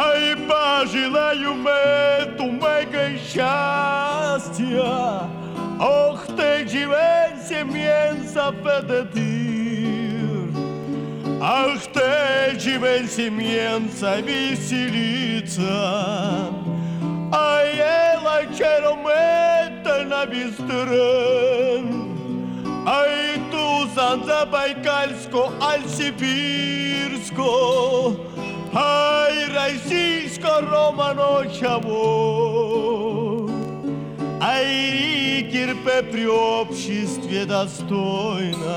Ай, пожелаю мету мега щастя, ох, те живенse mienza pedetir, ах, те живенse mienza веселиться, а ела черомета на бистрен. Ай ту Забайкальсько, Альсибірсько, ай російсько Романочаво, ай рікерпе при обществе достойна.